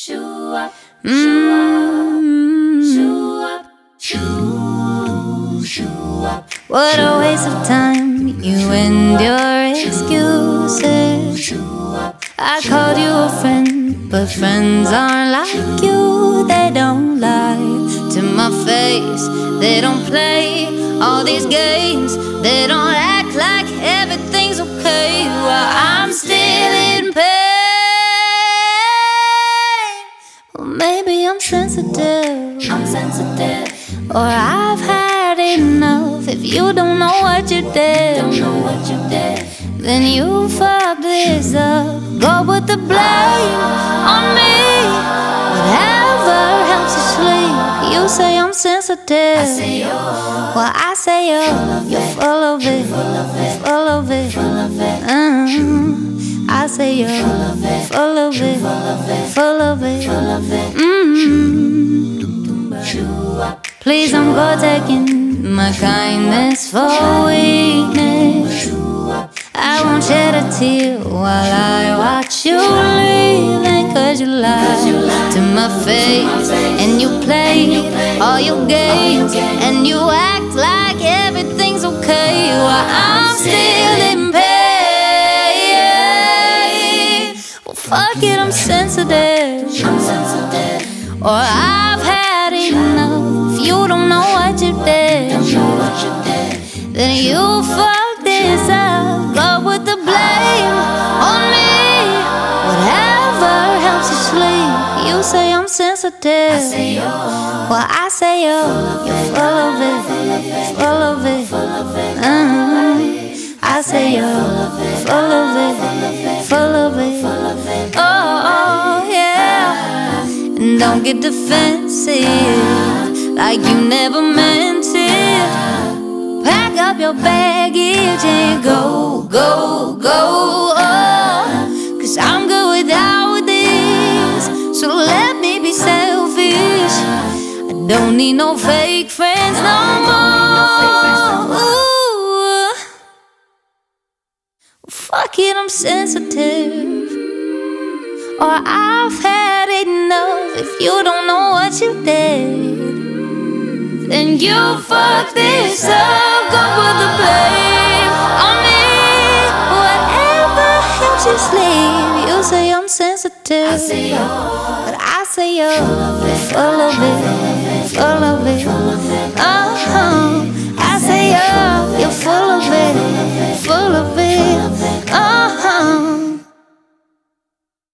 Shoe up, shoe up, shoe up, Shoe, shoe up, What a waste of time, you and your excuses. I called you a friend, but friends aren't like you. They don't lie to my face, they don't play all these games. They don't I'm sensitive. I'm sensitive. Or I've had enough. If you don't know what you did, what you did, then you fucked this up. Go put the blame on me. Whatever helps you sleep. You say I'm sensitive. I say you. Well, I say you. You're full of it. Full of it. Full of Mm. I say you're full of it. Full of it. Mm. Please don't go taking my kindness for weakness. I won't shed a tear while I watch you leaving. Cause you lie to my face and you play all your games and you act like everything's okay while I'm still in pain. Well, fuck it, I'm sensitive. Or I've then you fucked this up. Go with the blame on me. Whatever helps you sleep. You say I'm sensitive. Well, I say you. You're full of it. Full of it. Mm. I say you're full of it. Full of it. Oh, oh yeah. And don't get defensive like you never meant. Up your baggage and go, go, go. Oh, Cause I'm good without this. So let me be selfish. I don't need no fake friends no more. Ooh. Fuck it, I'm sensitive. Or I've had enough if you don't know what you did. Then you fuck this up, say I'm sensitive. but I say you're full of it,